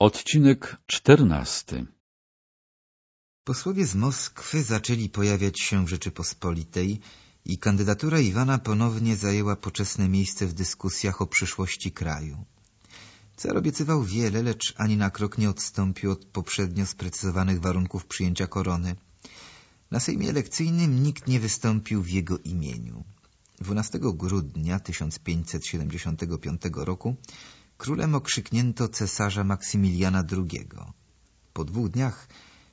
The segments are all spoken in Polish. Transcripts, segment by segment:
Odcinek czternasty Posłowie z Moskwy zaczęli pojawiać się w Rzeczypospolitej i kandydatura Iwana ponownie zajęła poczesne miejsce w dyskusjach o przyszłości kraju. Car obiecywał wiele, lecz ani na krok nie odstąpił od poprzednio sprecyzowanych warunków przyjęcia korony. Na sejmie elekcyjnym nikt nie wystąpił w jego imieniu. 12 grudnia 1575 roku królem okrzyknięto cesarza Maksymiliana II. Po dwóch dniach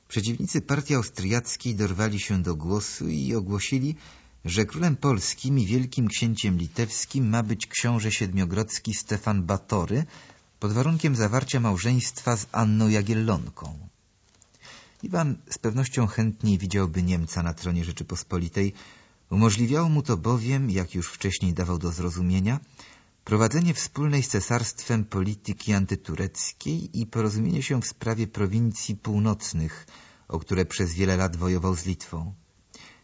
przeciwnicy partii austriackiej dorwali się do głosu i ogłosili, że królem polskim i wielkim księciem litewskim ma być książę siedmiogrodzki Stefan Batory pod warunkiem zawarcia małżeństwa z Anną Jagiellonką. Iwan z pewnością chętniej widziałby Niemca na tronie Rzeczypospolitej. Umożliwiało mu to bowiem, jak już wcześniej dawał do zrozumienia, prowadzenie wspólnej z cesarstwem polityki antytureckiej i porozumienie się w sprawie prowincji północnych, o które przez wiele lat wojował z Litwą.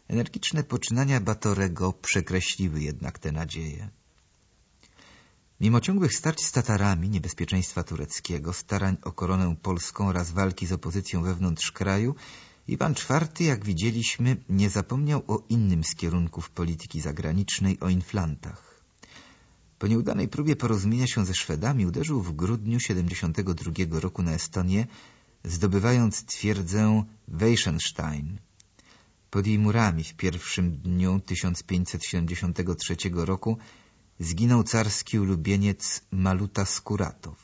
Energiczne poczynania Batorego przekreśliły jednak te nadzieje. Mimo ciągłych starć z Tatarami, niebezpieczeństwa tureckiego, starań o koronę polską oraz walki z opozycją wewnątrz kraju, Iwan IV, jak widzieliśmy, nie zapomniał o innym z kierunków polityki zagranicznej, o inflantach. Po nieudanej próbie porozumienia się ze Szwedami uderzył w grudniu 72 roku na Estonię, zdobywając twierdzę Weissenstein. Pod jej murami w pierwszym dniu 1573 roku zginął carski ulubieniec Maluta Skuratow.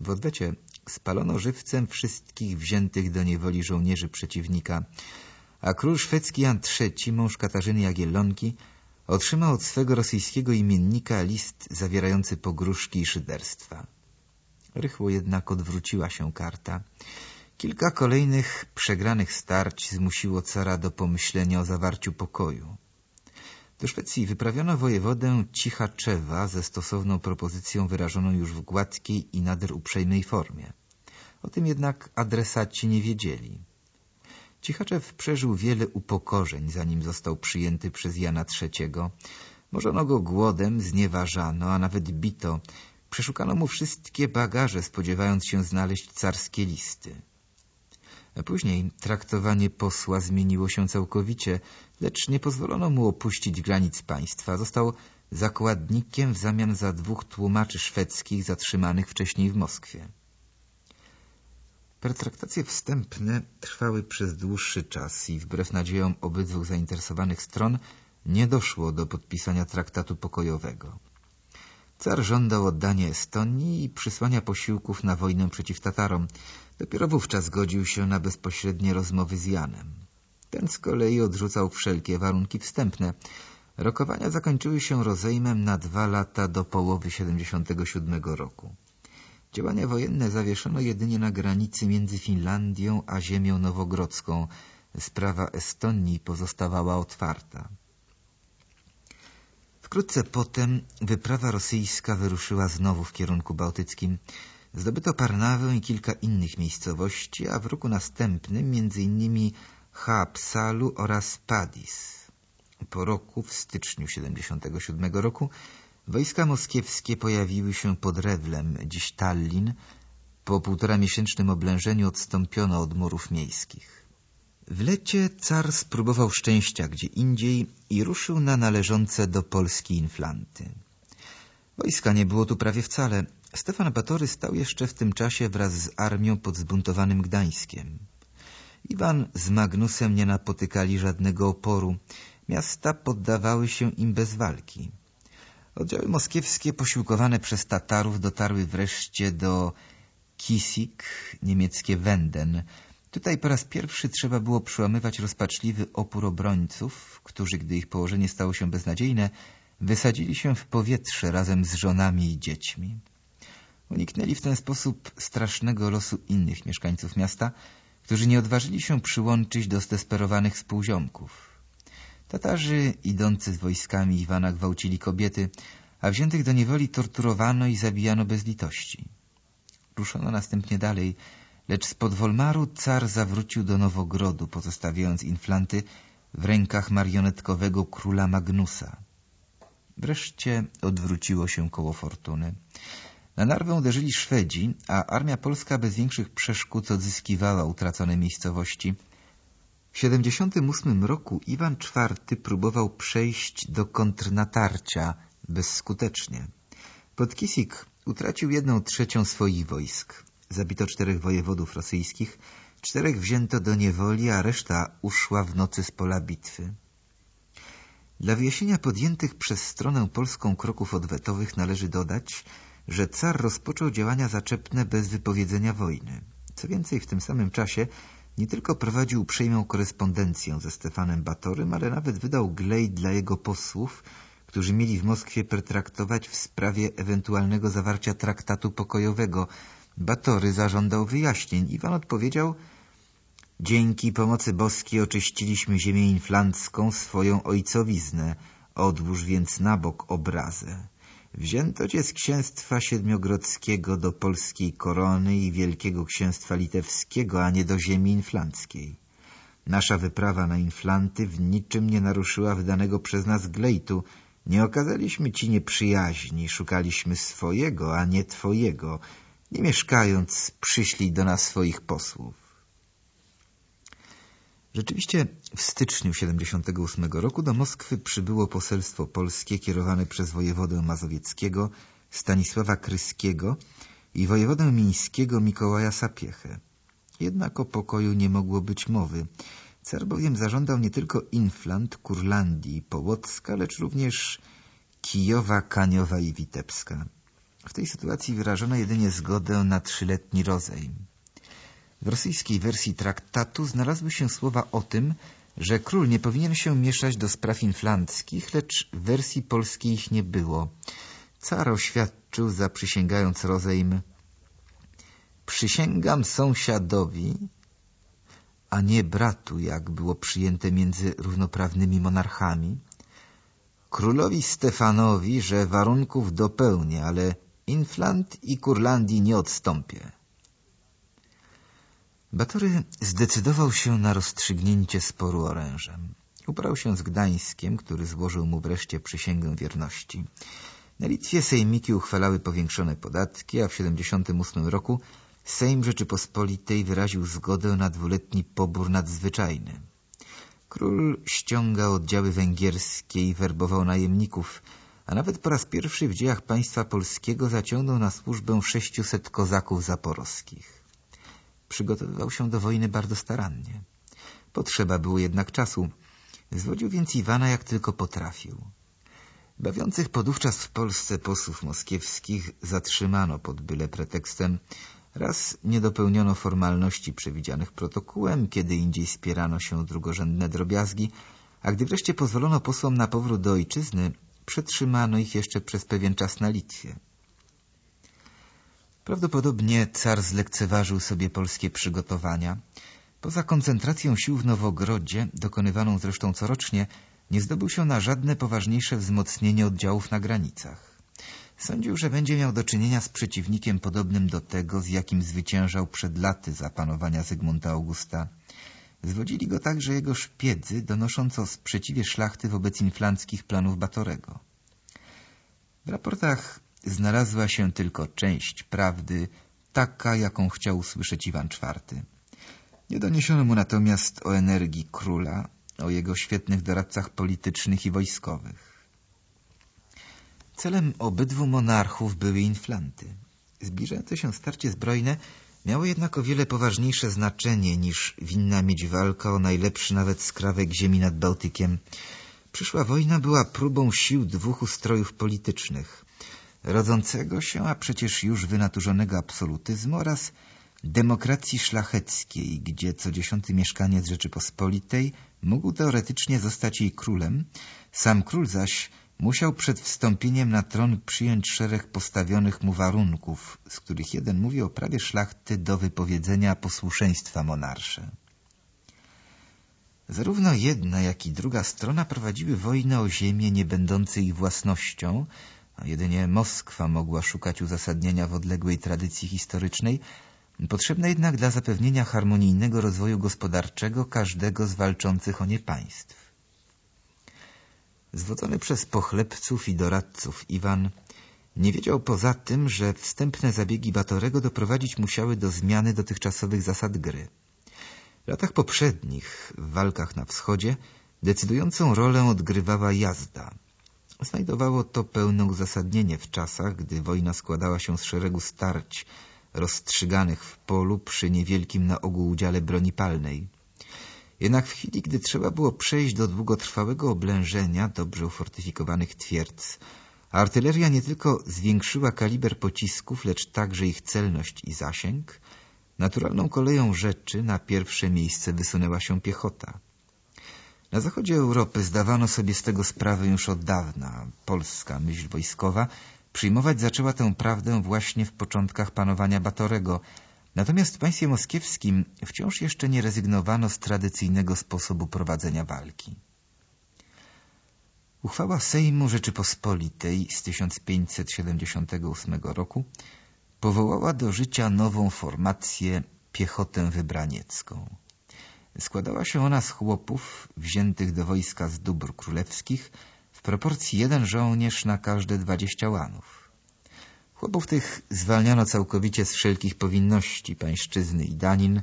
W odwecie spalono żywcem wszystkich wziętych do niewoli żołnierzy przeciwnika, a król szwedzki Jan III, mąż Katarzyny Jagiellonki, otrzymał od swego rosyjskiego imiennika list zawierający pogróżki i szyderstwa. Rychło jednak odwróciła się karta. Kilka kolejnych przegranych starć zmusiło cara do pomyślenia o zawarciu pokoju. Do Szwecji wyprawiono wojewodę Cichaczewa ze stosowną propozycją wyrażoną już w gładkiej i nader uprzejmej formie. O tym jednak adresaci nie wiedzieli. Cichaczew przeżył wiele upokorzeń, zanim został przyjęty przez Jana III. Możono go głodem, znieważano, a nawet bito. Przeszukano mu wszystkie bagaże, spodziewając się znaleźć carskie listy. Później traktowanie posła zmieniło się całkowicie, lecz nie pozwolono mu opuścić granic państwa. Został zakładnikiem w zamian za dwóch tłumaczy szwedzkich zatrzymanych wcześniej w Moskwie. Pertraktacje wstępne trwały przez dłuższy czas i wbrew nadziejom obydwu zainteresowanych stron nie doszło do podpisania traktatu pokojowego. Car żądał oddania Estonii i przysłania posiłków na wojnę przeciw Tatarom. Dopiero wówczas zgodził się na bezpośrednie rozmowy z Janem. Ten z kolei odrzucał wszelkie warunki wstępne. Rokowania zakończyły się rozejmem na dwa lata do połowy 77 roku. Działania wojenne zawieszono jedynie na granicy między Finlandią a ziemią nowogrodzką. Sprawa Estonii pozostawała otwarta. Wkrótce potem wyprawa rosyjska wyruszyła znowu w kierunku bałtyckim. Zdobyto Parnawę i kilka innych miejscowości, a w roku następnym innymi Haapsalu oraz Padis. Po roku, w styczniu 77 roku, wojska moskiewskie pojawiły się pod Rewlem, dziś Tallin. Po półtora miesięcznym oblężeniu odstąpiono od murów miejskich. W lecie car spróbował szczęścia gdzie indziej i ruszył na należące do Polski inflanty. Wojska nie było tu prawie wcale. Stefan Batory stał jeszcze w tym czasie wraz z armią pod zbuntowanym Gdańskiem. Iwan z Magnusem nie napotykali żadnego oporu. Miasta poddawały się im bez walki. Oddziały moskiewskie posiłkowane przez Tatarów dotarły wreszcie do Kisik, niemieckie Wenden. Tutaj po raz pierwszy trzeba było przełamywać rozpaczliwy opór obrońców, którzy, gdy ich położenie stało się beznadziejne, wysadzili się w powietrze razem z żonami i dziećmi. Uniknęli w ten sposób strasznego losu innych mieszkańców miasta, którzy nie odważyli się przyłączyć do zdesperowanych współziomków. Tatarzy, idący z wojskami Iwana, gwałcili kobiety, a wziętych do niewoli torturowano i zabijano bez litości. Ruszono następnie dalej, lecz z Wolmaru car zawrócił do Nowogrodu, pozostawiając inflanty w rękach marionetkowego króla Magnusa. Wreszcie odwróciło się koło fortuny. Na Narwę uderzyli Szwedzi, a armia polska bez większych przeszkód odzyskiwała utracone miejscowości. W 78 roku Iwan IV próbował przejść do kontrnatarcia bezskutecznie. Podkisik utracił jedną trzecią swoich wojsk. Zabito czterech wojewodów rosyjskich, czterech wzięto do niewoli, a reszta uszła w nocy z pola bitwy. Dla wyjaśnienia podjętych przez stronę polską kroków odwetowych należy dodać, że car rozpoczął działania zaczepne bez wypowiedzenia wojny. Co więcej, w tym samym czasie nie tylko prowadził uprzejmą korespondencję ze Stefanem Batorym, ale nawet wydał glejt dla jego posłów, którzy mieli w Moskwie pertraktować w sprawie ewentualnego zawarcia traktatu pokojowego. Batory zażądał wyjaśnień. Iwan odpowiedział Dzięki pomocy boskiej oczyściliśmy ziemię inflancką, swoją ojcowiznę. Odłóż więc na bok obrazę. Wzięto cię z księstwa siedmiogrodzkiego do polskiej korony i wielkiego księstwa litewskiego, a nie do ziemi inflanckiej. Nasza wyprawa na inflanty w niczym nie naruszyła wydanego przez nas glejtu. Nie okazaliśmy ci nieprzyjaźni, szukaliśmy swojego, a nie twojego. Nie mieszkając, przyślij do nas swoich posłów. Rzeczywiście w styczniu 78 roku do Moskwy przybyło poselstwo polskie kierowane przez wojewodę mazowieckiego Stanisława Kryskiego i wojewodę mińskiego Mikołaja Sapiechę. Jednak o pokoju nie mogło być mowy. Car bowiem zażądał nie tylko Inflant, Kurlandii i Połocka, lecz również Kijowa, Kaniowa i Witebska. W tej sytuacji wyrażono jedynie zgodę na trzyletni rozejm. W rosyjskiej wersji traktatu znalazły się słowa o tym, że król nie powinien się mieszać do spraw inflanckich, lecz w wersji polskiej ich nie było. Car oświadczył, zaprzysięgając rozejm Przysięgam sąsiadowi, a nie bratu, jak było przyjęte między równoprawnymi monarchami, królowi Stefanowi, że warunków dopełnię, ale Inflant i Kurlandii nie odstąpię. Batory zdecydował się na rozstrzygnięcie sporu orężem. Ubrał się z Gdańskiem, który złożył mu wreszcie przysięgę wierności. Na Litwie sejmiki uchwalały powiększone podatki, a w 78 roku Sejm Rzeczypospolitej wyraził zgodę na dwuletni pobór nadzwyczajny. Król ściągał oddziały węgierskie i werbował najemników, a nawet po raz pierwszy w dziejach państwa polskiego zaciągnął na służbę 600 kozaków zaporowskich. Przygotowywał się do wojny bardzo starannie. Potrzeba było jednak czasu. Zwodził więc Iwana jak tylko potrafił. Bawiących podówczas w Polsce posłów moskiewskich zatrzymano pod byle pretekstem. Raz nie dopełniono formalności przewidzianych protokołem, kiedy indziej spierano się drugorzędne drobiazgi, a gdy wreszcie pozwolono posłom na powrót do ojczyzny, przetrzymano ich jeszcze przez pewien czas na Litwie. Prawdopodobnie car zlekceważył sobie polskie przygotowania. Poza koncentracją sił w Nowogrodzie, dokonywaną zresztą corocznie, nie zdobył się na żadne poważniejsze wzmocnienie oddziałów na granicach. Sądził, że będzie miał do czynienia z przeciwnikiem podobnym do tego, z jakim zwyciężał przed laty za panowania Zygmunta Augusta. Zwodzili go także jego szpiedzy, donosząc o sprzeciwie szlachty wobec inflanckich planów Batorego. W raportach znalazła się tylko część prawdy, taka, jaką chciał usłyszeć Iwan IV. Nie doniesiono mu natomiast o energii króla, o jego świetnych doradcach politycznych i wojskowych. Celem obydwu monarchów były inflanty. Zbliżające się starcie zbrojne miało jednak o wiele poważniejsze znaczenie niż winna mieć walka o najlepszy nawet skrawek ziemi nad Bałtykiem. Przyszła wojna była próbą sił dwóch ustrojów politycznych rodzącego się, a przecież już wynaturzonego absolutyzmu oraz demokracji szlacheckiej, gdzie co dziesiąty mieszkaniec Rzeczypospolitej mógł teoretycznie zostać jej królem, sam król zaś musiał przed wstąpieniem na tron przyjąć szereg postawionych mu warunków, z których jeden mówi o prawie szlachty do wypowiedzenia posłuszeństwa monarsze. Zarówno jedna, jak i druga strona prowadziły wojnę o ziemię nie będące ich własnością, jedynie Moskwa mogła szukać uzasadnienia w odległej tradycji historycznej, potrzebne jednak dla zapewnienia harmonijnego rozwoju gospodarczego każdego z walczących o nie państw. Zwodzony przez pochlebców i doradców Iwan Nie wiedział poza tym, że wstępne zabiegi Batorego doprowadzić musiały do zmiany dotychczasowych zasad gry. W latach poprzednich, w walkach na wschodzie, decydującą rolę odgrywała jazda. Znajdowało to pełne uzasadnienie w czasach, gdy wojna składała się z szeregu starć rozstrzyganych w polu przy niewielkim na ogół udziale broni palnej. Jednak w chwili, gdy trzeba było przejść do długotrwałego oblężenia dobrze ufortyfikowanych twierdz, artyleria nie tylko zwiększyła kaliber pocisków, lecz także ich celność i zasięg, naturalną koleją rzeczy na pierwsze miejsce wysunęła się piechota. Na zachodzie Europy zdawano sobie z tego sprawę już od dawna. Polska myśl wojskowa przyjmować zaczęła tę prawdę właśnie w początkach panowania Batorego, natomiast w państwie moskiewskim wciąż jeszcze nie rezygnowano z tradycyjnego sposobu prowadzenia walki. Uchwała Sejmu Rzeczypospolitej z 1578 roku powołała do życia nową formację piechotę wybraniecką. Składała się ona z chłopów wziętych do wojska z dóbr królewskich w proporcji jeden żołnierz na każde dwadzieścia łanów. Chłopów tych zwalniano całkowicie z wszelkich powinności pańszczyzny i danin,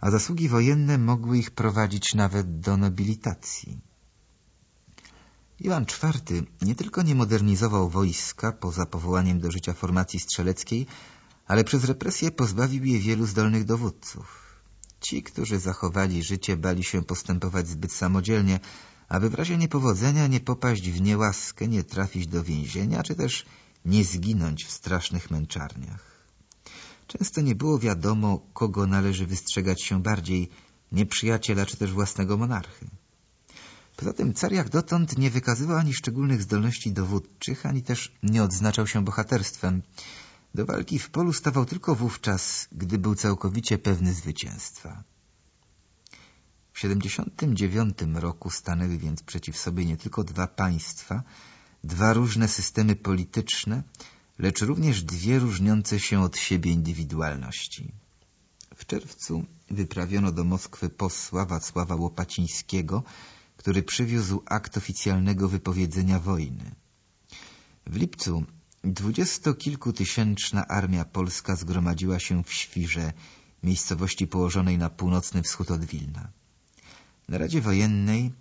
a zasługi wojenne mogły ich prowadzić nawet do nobilitacji. Iwan IV nie tylko nie modernizował wojska poza powołaniem do życia formacji strzeleckiej, ale przez represję pozbawił je wielu zdolnych dowódców. Ci, którzy zachowali życie, bali się postępować zbyt samodzielnie, aby w razie niepowodzenia nie popaść w niełaskę, nie trafić do więzienia, czy też nie zginąć w strasznych męczarniach. Często nie było wiadomo, kogo należy wystrzegać się bardziej, nieprzyjaciela czy też własnego monarchy. Poza tym car jak dotąd nie wykazywał ani szczególnych zdolności dowódczych, ani też nie odznaczał się bohaterstwem. Do walki w polu stawał tylko wówczas, gdy był całkowicie pewny zwycięstwa. W 79 roku stanęły więc przeciw sobie nie tylko dwa państwa, dwa różne systemy polityczne, lecz również dwie różniące się od siebie indywidualności. W czerwcu wyprawiono do Moskwy posła Wacława Łopacińskiego, który przywiózł akt oficjalnego wypowiedzenia wojny. W lipcu dwudziestokilkutysięczna armia polska zgromadziła się w Świrze, miejscowości położonej na północny wschód od Wilna. Na Radzie Wojennej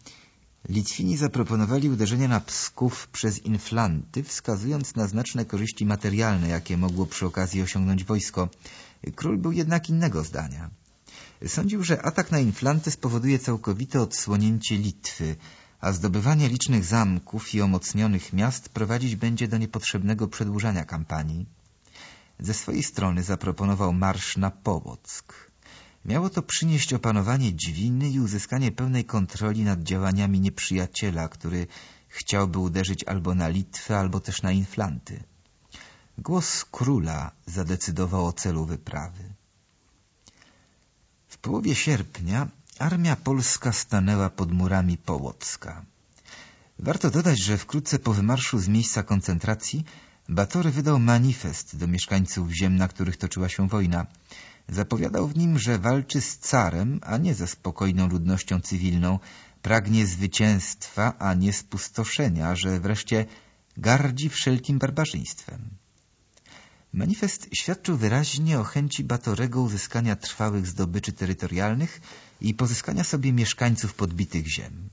Litwini zaproponowali uderzenie na Psków przez Inflanty, wskazując na znaczne korzyści materialne, jakie mogło przy okazji osiągnąć wojsko. Król był jednak innego zdania. Sądził, że atak na Inflanty spowoduje całkowite odsłonięcie Litwy, a zdobywanie licznych zamków i omocnionych miast prowadzić będzie do niepotrzebnego przedłużania kampanii. Ze swojej strony zaproponował marsz na Połock. Miało to przynieść opanowanie dźwiny i uzyskanie pełnej kontroli nad działaniami nieprzyjaciela, który chciałby uderzyć albo na Litwę, albo też na Inflanty. Głos króla zadecydował o celu wyprawy. W połowie sierpnia armia polska stanęła pod murami Połocka. Warto dodać, że wkrótce po wymarszu z miejsca koncentracji Batory wydał manifest do mieszkańców ziem, na których toczyła się wojna. Zapowiadał w nim, że walczy z carem, a nie ze spokojną ludnością cywilną, pragnie zwycięstwa, a nie spustoszenia, że wreszcie gardzi wszelkim barbarzyństwem. Manifest świadczył wyraźnie o chęci Batorego uzyskania trwałych zdobyczy terytorialnych i pozyskania sobie mieszkańców podbitych ziem.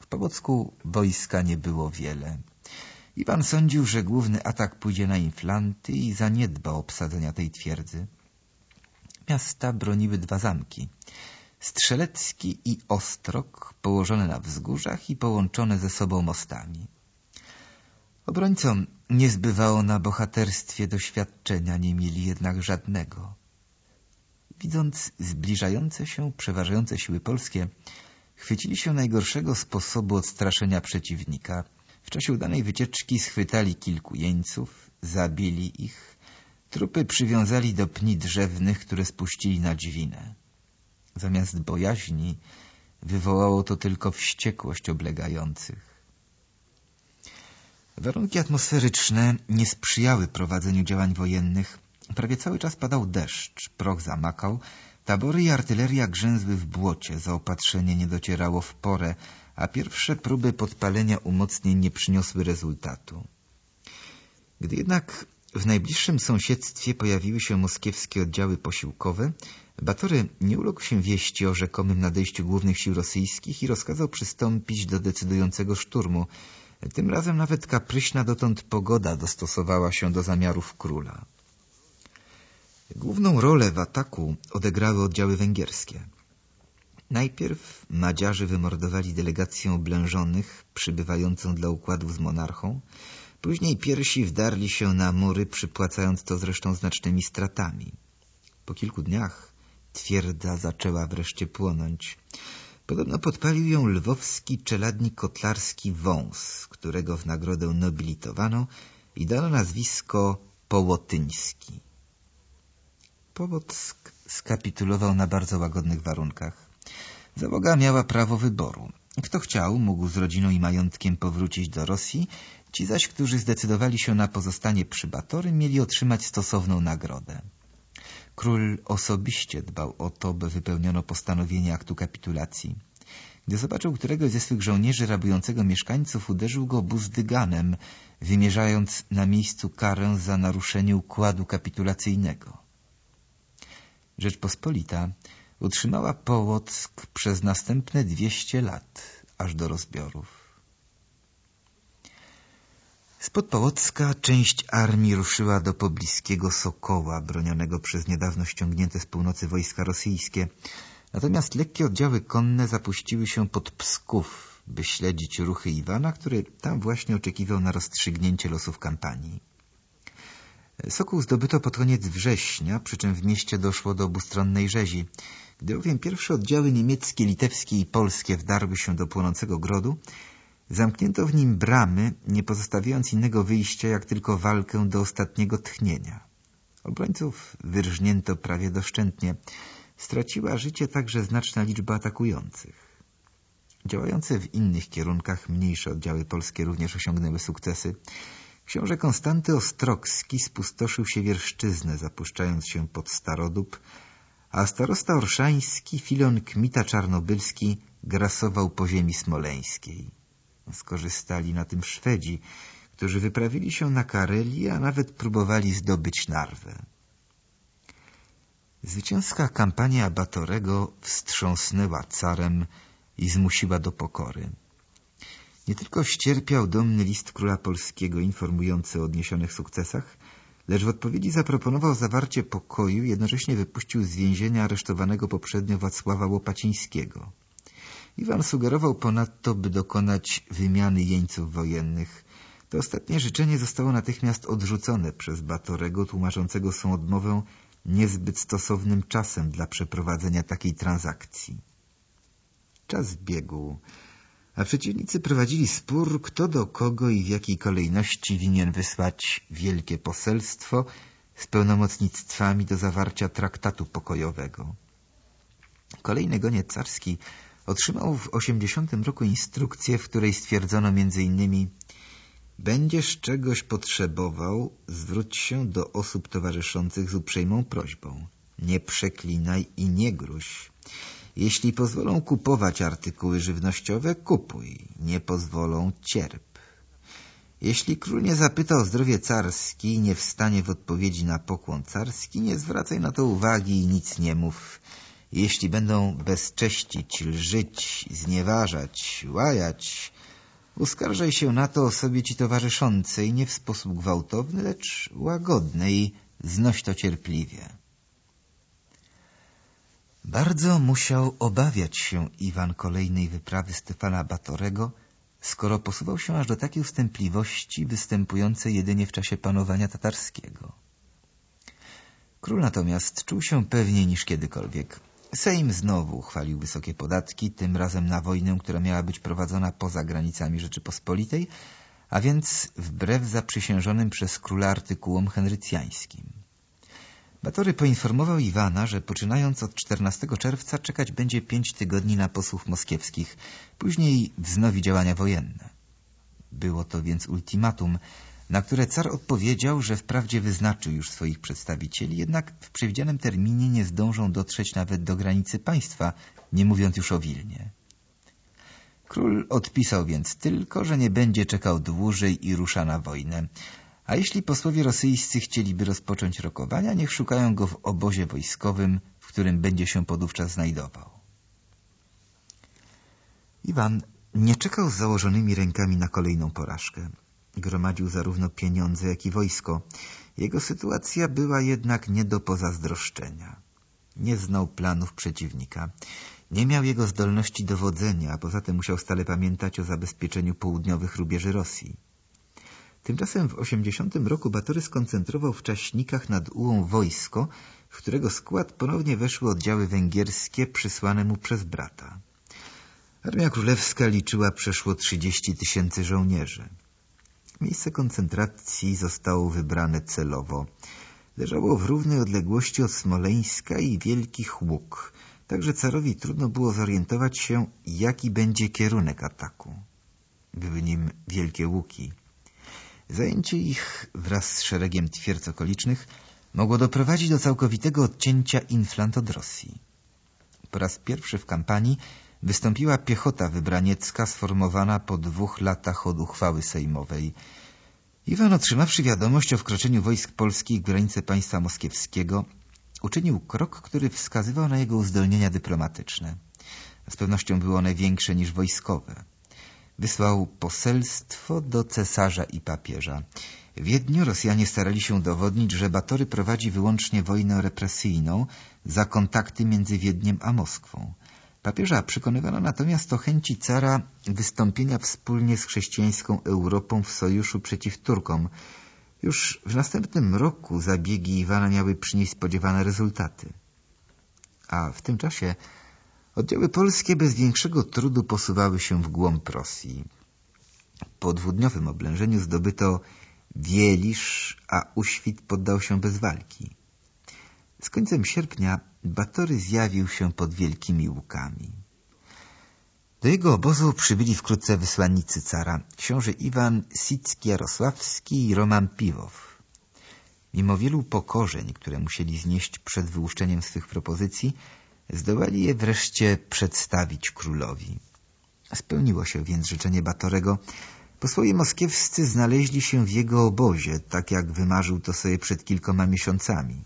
W Powocku wojska nie było wiele. Iwan sądził, że główny atak pójdzie na Inflanty i zaniedba obsadzenia tej twierdzy. Miasta broniły dwa zamki. Strzelecki i Ostrog, położone na wzgórzach i połączone ze sobą mostami. Obrońcom nie zbywało na bohaterstwie doświadczenia, nie mieli jednak żadnego. Widząc zbliżające się, przeważające siły polskie, chwycili się najgorszego sposobu odstraszenia przeciwnika. W czasie udanej wycieczki schwytali kilku jeńców, zabili ich, trupy przywiązali do pni drzewnych, które spuścili na dźwinę. Zamiast bojaźni wywołało to tylko wściekłość oblegających. Warunki atmosferyczne nie sprzyjały prowadzeniu działań wojennych. Prawie cały czas padał deszcz, proch zamakał, tabory i artyleria grzęzły w błocie, zaopatrzenie nie docierało w porę, a pierwsze próby podpalenia umocnień nie przyniosły rezultatu. Gdy jednak w najbliższym sąsiedztwie pojawiły się moskiewskie oddziały posiłkowe, Batory nie uległ się wieści o rzekomym nadejściu głównych sił rosyjskich i rozkazał przystąpić do decydującego szturmu. Tym razem nawet kapryśna dotąd pogoda dostosowała się do zamiarów króla. Główną rolę w ataku odegrały oddziały węgierskie. Najpierw Madziarzy wymordowali delegację oblężonych przybywającą dla układów z monarchą, później pierwsi wdarli się na mury, przypłacając to zresztą znacznymi stratami. Po kilku dniach twierdza zaczęła wreszcie płonąć. Podobno podpalił ją lwowski czeladnik kotlarski wąs, którego w nagrodę nobilitowano i dano nazwisko Połotyński. Połock skapitulował na bardzo łagodnych warunkach. Załoga miała prawo wyboru. Kto chciał, mógł z rodziną i majątkiem powrócić do Rosji, ci zaś, którzy zdecydowali się na pozostanie przy Batory, mieli otrzymać stosowną nagrodę. Król osobiście dbał o to, by wypełniono postanowienie aktu kapitulacji. Gdy zobaczył któregoś ze swych żołnierzy rabującego mieszkańców, uderzył go buzdyganem, wymierzając na miejscu karę za naruszenie układu kapitulacyjnego. Rzeczpospolita utrzymała Połock przez następne dwieście lat, aż do rozbiorów. Spod Połocka część armii ruszyła do pobliskiego Sokoła, bronionego przez niedawno ściągnięte z północy wojska rosyjskie, natomiast lekkie oddziały konne zapuściły się pod Psków, by śledzić ruchy Iwana, który tam właśnie oczekiwał na rozstrzygnięcie losów kampanii. Sokół zdobyto pod koniec września, przy czym w mieście doszło do obustronnej rzezi. Gdy bowiem pierwsze oddziały niemieckie, litewskie i polskie wdarły się do płonącego grodu, zamknięto w nim bramy, nie pozostawiając innego wyjścia, jak tylko walkę do ostatniego tchnienia. Obrońców wyrżnięto prawie doszczętnie. Straciła życie także znaczna liczba atakujących. Działające w innych kierunkach mniejsze oddziały polskie również osiągnęły sukcesy. Książę Konstanty Ostrogski spustoszył się wierszczyznę, zapuszczając się pod Starodub, a starosta orszański Filon Kmita Czarnobylski grasował po ziemi smoleńskiej. Skorzystali na tym Szwedzi, którzy wyprawili się na Karelię, a nawet próbowali zdobyć Narwę. Zwycięska kampania Batorego wstrząsnęła carem i zmusiła do pokory. Nie tylko ścierpiał domny list króla polskiego informujący o odniesionych sukcesach, lecz w odpowiedzi zaproponował zawarcie pokoju, jednocześnie wypuścił z więzienia aresztowanego poprzednio Wacława Łopacińskiego. Iwan sugerował ponadto, by dokonać wymiany jeńców wojennych. To ostatnie życzenie zostało natychmiast odrzucone przez Batorego, tłumaczącego swą odmowę niezbyt stosownym czasem dla przeprowadzenia takiej transakcji. Czas biegł a przeciwnicy prowadzili spór, kto do kogo i w jakiej kolejności winien wysłać wielkie poselstwo z pełnomocnictwami do zawarcia traktatu pokojowego. Kolejny goniec carski otrzymał w 80 roku instrukcję, w której stwierdzono innymi Będziesz czegoś potrzebował, zwróć się do osób towarzyszących z uprzejmą prośbą. Nie przeklinaj i nie gruź. Jeśli pozwolą kupować artykuły żywnościowe, kupuj. Nie pozwolą, cierp. Jeśli król nie zapyta o zdrowie carski i nie wstanie w odpowiedzi na pokłon carski, nie zwracaj na to uwagi i nic nie mów. Jeśli będą bezcześcić, lżyć, znieważać, łajać, uskarżaj się na to osobie ci towarzyszącej nie w sposób gwałtowny, lecz łagodny i znoś to cierpliwie. Bardzo musiał obawiać się Iwan kolejnej wyprawy Stefana Batorego, skoro posuwał się aż do takiej ustępliwości występującej jedynie w czasie panowania tatarskiego. Król natomiast czuł się pewniej niż kiedykolwiek. Sejm znowu uchwalił wysokie podatki, tym razem na wojnę, która miała być prowadzona poza granicami Rzeczypospolitej, a więc wbrew zaprzysiężonym przez króla artykułom henrycjańskim. Batory poinformował Iwana, że poczynając od 14 czerwca czekać będzie pięć tygodni na posłów moskiewskich, później wznowi działania wojenne. Było to więc ultimatum, na które car odpowiedział, że wprawdzie wyznaczył już swoich przedstawicieli, jednak w przewidzianym terminie nie zdążą dotrzeć nawet do granicy państwa, nie mówiąc już o Wilnie. Król odpisał więc tylko, że nie będzie czekał dłużej i rusza na wojnę, A jeśli posłowie rosyjscy chcieliby rozpocząć rokowania, niech szukają go w obozie wojskowym, w którym będzie się podówczas znajdował. Iwan nie czekał z założonymi rękami na kolejną porażkę. Gromadził zarówno pieniądze, jak i wojsko. Jego sytuacja była jednak nie do pozazdroszczenia. Nie znał planów przeciwnika. Nie miał jego zdolności dowodzenia, a poza tym musiał stale pamiętać o zabezpieczeniu południowych rubieży Rosji. Tymczasem w 80 roku Batory skoncentrował w Czaśnikach nad Ułą wojsko, w którego skład ponownie weszły oddziały węgierskie przysłane mu przez brata. Armia królewska liczyła przeszło 30 tysięcy żołnierzy. Miejsce koncentracji zostało wybrane celowo. Leżało w równej odległości od Smoleńska i Wielkich Łuk, także carowi trudno było zorientować się, jaki będzie kierunek ataku. Były nim Wielkie Łuki. Zajęcie ich wraz z szeregiem twierdz okolicznych mogło doprowadzić do całkowitego odcięcia Inflant od Rosji. Po raz pierwszy w kampanii wystąpiła piechota wybraniecka sformowana po dwóch latach od uchwały sejmowej. Iwan, otrzymawszy wiadomość o wkroczeniu wojsk polskich w granice państwa moskiewskiego, uczynił krok, który wskazywał na jego uzdolnienia dyplomatyczne. Z pewnością było one większe niż wojskowe. Wysłał poselstwo do cesarza i papieża. W Wiedniu Rosjanie starali się udowodnić, że Batory prowadzi wyłącznie wojnę represyjną za kontakty między Wiedniem a Moskwą. Papieża przekonywano natomiast o chęci cara wystąpienia wspólnie z chrześcijańską Europą w sojuszu przeciw Turkom. Już w następnym roku zabiegi Iwana miały przynieść spodziewane rezultaty. A w tym czasie oddziały polskie bez większego trudu posuwały się w głąb Rosji. Po dwudniowym oblężeniu zdobyto Wielisz, a Uświt poddał się bez walki. Z końcem sierpnia Batory zjawił się pod wielkimi łukami. Do jego obozu przybyli wkrótce wysłannicy cara, książę Iwan Sicki-Jarosławski i Roman Piwow. Mimo wielu pokorzeń, które musieli znieść przed wyłuszczeniem swych propozycji, zdołali je wreszcie przedstawić królowi. Spełniło się więc życzenie Batorego. Posłowie moskiewscy znaleźli się w jego obozie, tak jak wymarzył to sobie przed kilkoma miesiącami.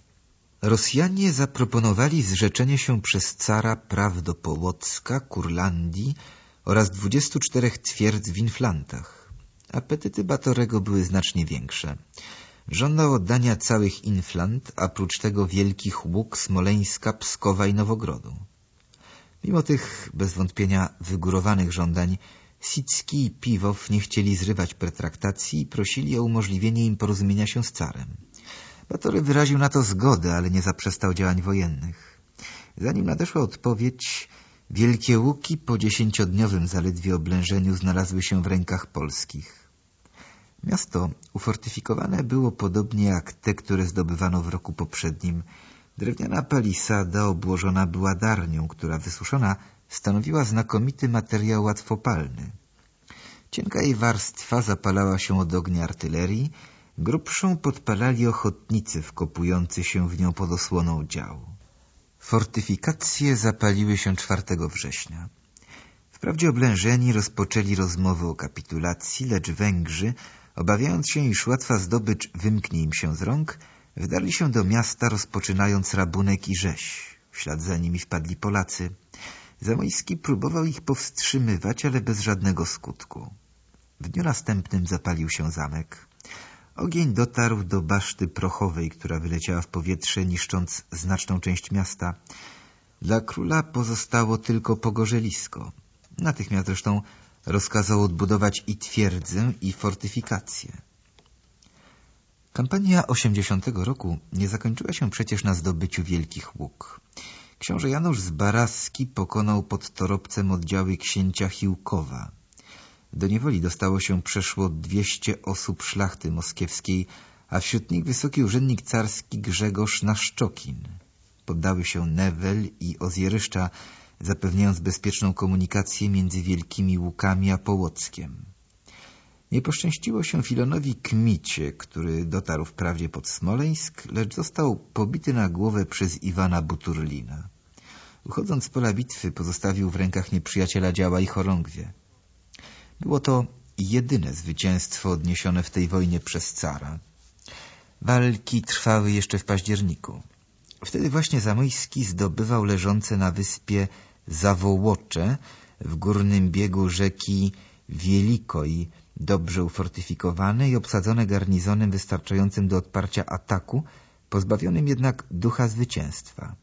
Rosjanie zaproponowali zrzeczenie się przez cara praw do Połocka, Kurlandii oraz 24 twierdz w Inflantach. Apetyty Batorego były znacznie większe. Żądał oddania całych Inflant, a prócz tego wielkich łuk Smoleńska, Pskowa i Nowogrodu. Mimo tych bez wątpienia wygórowanych żądań, Sicki i Piwow nie chcieli zrywać pretraktacji i prosili o umożliwienie im porozumienia się z carem. Batory wyraził na to zgodę, ale nie zaprzestał działań wojennych. Zanim nadeszła odpowiedź, wielkie łuki po dziesięciodniowym zaledwie oblężeniu znalazły się w rękach polskich. Miasto ufortyfikowane było podobnie jak te, które zdobywano w roku poprzednim. Drewniana palisada obłożona była darnią, która wysuszona stanowiła znakomity materiał łatwopalny. Cienka jej warstwa zapalała się od ognia artylerii, Grubszą podpalali ochotnicy wkopujący się w nią pod osłoną działu. Fortyfikacje zapaliły się 4 września. Wprawdzie oblężeni rozpoczęli rozmowy o kapitulacji, lecz Węgrzy, obawiając się, iż łatwa zdobycz wymknie im się z rąk, wdarli się do miasta, rozpoczynając rabunek i rzeź. W ślad za nimi wpadli Polacy. Zamojski próbował ich powstrzymywać, ale bez żadnego skutku. W dniu następnym zapalił się zamek. Ogień dotarł do baszty prochowej, która wyleciała w powietrze, niszcząc znaczną część miasta. Dla króla pozostało tylko pogorzelisko. Natychmiast zresztą rozkazał odbudować i twierdzę, i fortyfikację. Kampania 80 roku nie zakończyła się przecież na zdobyciu Wielkich Łuk. Książę Janusz z Baraski pokonał pod Toropcem oddziały księcia Chiłkowa. Do niewoli dostało się przeszło dwieście osób szlachty moskiewskiej, a wśród nich wysoki urzędnik carski Grzegorz Naszczokin. Poddały się Newel i Ozjeryszcza, zapewniając bezpieczną komunikację między Wielkimi Łukami a Połockiem. Nie poszczęściło się Filonowi Kmicie, który dotarł wprawdzie pod Smoleńsk, lecz został pobity na głowę przez Iwana Buturlina. Uchodząc z pola bitwy pozostawił w rękach nieprzyjaciela działa i chorągwie. Było to jedyne zwycięstwo odniesione w tej wojnie przez cara. Walki trwały jeszcze w październiku. Wtedy właśnie Zamojski zdobywał leżące na wyspie Zawołocze w górnym biegu rzeki Wielikoj, dobrze ufortyfikowane i obsadzone garnizonem wystarczającym do odparcia ataku, pozbawionym jednak ducha zwycięstwa.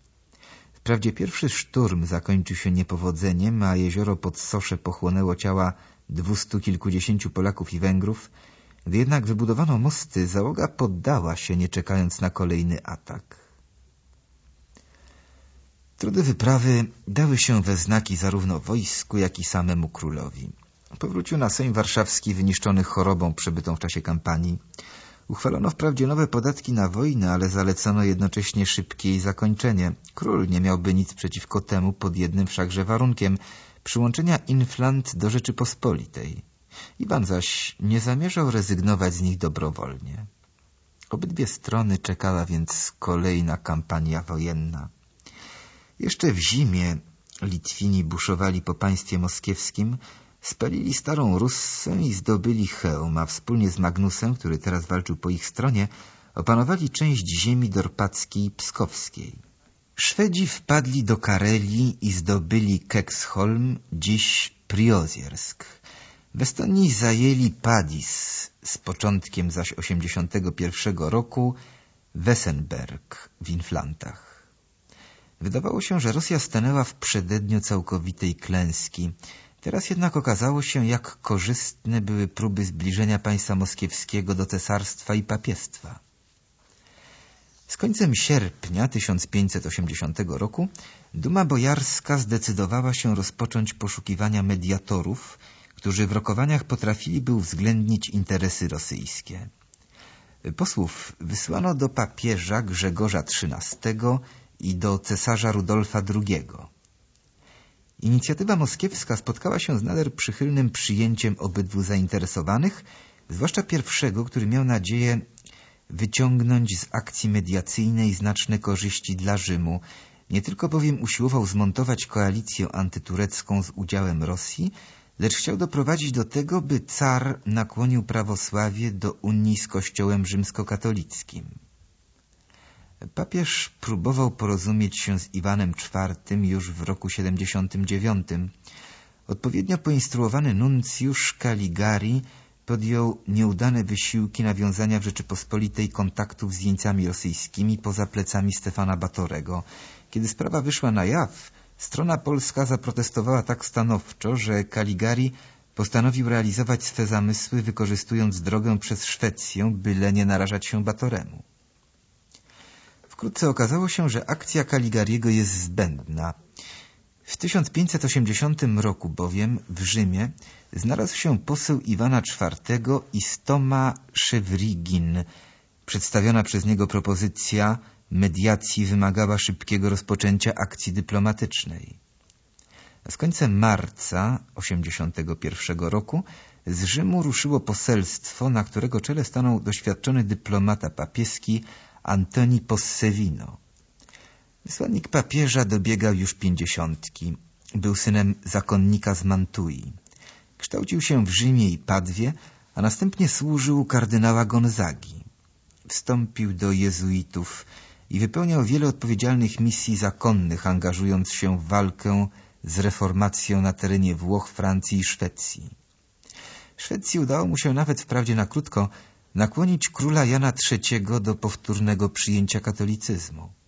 Wprawdzie pierwszy szturm zakończył się niepowodzeniem, a jezioro pod Sosze pochłonęło ciała dwustu kilkudziesięciu Polaków i Węgrów, gdy jednak wybudowano mosty, załoga poddała się, nie czekając na kolejny atak. Trudy wyprawy dały się we znaki zarówno wojsku, jak i samemu królowi. Powrócił na Sejm Warszawski wyniszczony chorobą przebytą w czasie kampanii. Uchwalono wprawdzie nowe podatki na wojnę, ale zalecono jednocześnie szybkie jej zakończenie. Król nie miałby nic przeciwko temu pod jednym wszakże warunkiem przyłączenia Inflant do Rzeczypospolitej. Iwan zaś nie zamierzał rezygnować z nich dobrowolnie. Obydwie strony czekała więc kolejna kampania wojenna. Jeszcze w zimie Litwini buszowali po państwie moskiewskim, spalili starą Russę i zdobyli Chełm, a wspólnie z Magnusem, który teraz walczył po ich stronie, opanowali część ziemi dorpackiej i pskowskiej. Szwedzi wpadli do Karelii i zdobyli Keksholm, dziś Prioziersk. W Estonii zajęli Padis, z początkiem zaś 81 roku Wesenberg w Inflantach. Wydawało się, że Rosja stanęła w przededniu całkowitej klęski. Teraz jednak okazało się, jak korzystne były próby zbliżenia państwa moskiewskiego do cesarstwa i papiestwa. Z końcem sierpnia 1580 roku Duma Bojarska zdecydowała się rozpocząć poszukiwania mediatorów, którzy w rokowaniach potrafiliby uwzględnić interesy rosyjskie. Posłów wysłano do papieża Grzegorza XIII i do cesarza Rudolfa II. Inicjatywa moskiewska spotkała się z nader przychylnym przyjęciem obydwu zainteresowanych, zwłaszcza pierwszego, który miał nadzieję wyciągnąć z akcji mediacyjnej znaczne korzyści dla Rzymu, nie tylko bowiem usiłował zmontować koalicję antyturecką z udziałem Rosji, lecz chciał doprowadzić do tego, by car nakłonił prawosławie do unii z kościołem rzymskokatolickim. Papież próbował porozumieć się z Iwanem IV już w roku 79. Odpowiednio poinstruowany nuncjusz Caligari podjął nieudane wysiłki nawiązania w Rzeczypospolitej kontaktów z jeńcami rosyjskimi poza plecami Stefana Batorego. Kiedy sprawa wyszła na jaw, strona polska zaprotestowała tak stanowczo, że Caligari postanowił realizować swe zamysły, wykorzystując drogę przez Szwecję, byle nie narażać się Batoremu. Wkrótce okazało się, że akcja Caligariego jest zbędna. W 1580 roku bowiem w Rzymie znalazł się poseł Iwana IV Istoma Szewrigin. Przedstawiona przez niego propozycja mediacji wymagała szybkiego rozpoczęcia akcji dyplomatycznej. Z końcem marca 81 roku z Rzymu ruszyło poselstwo, na którego czele stanął doświadczony dyplomata papieski Antoni Possevino. Wysłannik papieża dobiegał już pięćdziesiątki. Był synem zakonnika z Mantui. Kształcił się w Rzymie i Padwie, a następnie służył kardynała Gonzagi. Wstąpił do jezuitów i wypełniał wiele odpowiedzialnych misji zakonnych, angażując się w walkę z reformacją na terenie Włoch, Francji i Szwecji. Szwecji udało mu się nawet wprawdzie na krótko nakłonić króla Jana III do powtórnego przyjęcia katolicyzmu.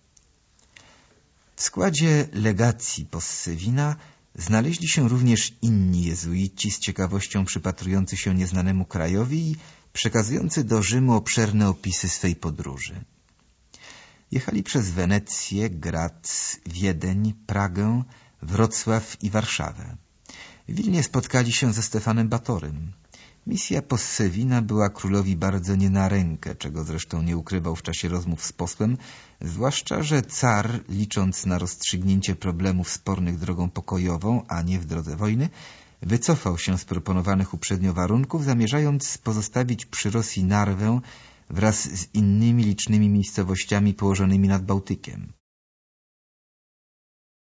W składzie legacji Possewina znaleźli się również inni jezuici z ciekawością przypatrujący się nieznanemu krajowi i przekazujący do Rzymu obszerne opisy swej podróży. Jechali przez Wenecję, Graz, Wiedeń, Pragę, Wrocław i Warszawę. W Wilnie spotkali się ze Stefanem Batorym. Misja Possewina była królowi bardzo nie na rękę, czego zresztą nie ukrywał w czasie rozmów z posłem, zwłaszcza, że car, licząc na rozstrzygnięcie problemów spornych drogą pokojową, a nie w drodze wojny, wycofał się z proponowanych uprzednio warunków, zamierzając pozostawić przy Rosji Narwę wraz z innymi licznymi miejscowościami położonymi nad Bałtykiem.